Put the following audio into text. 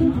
Thank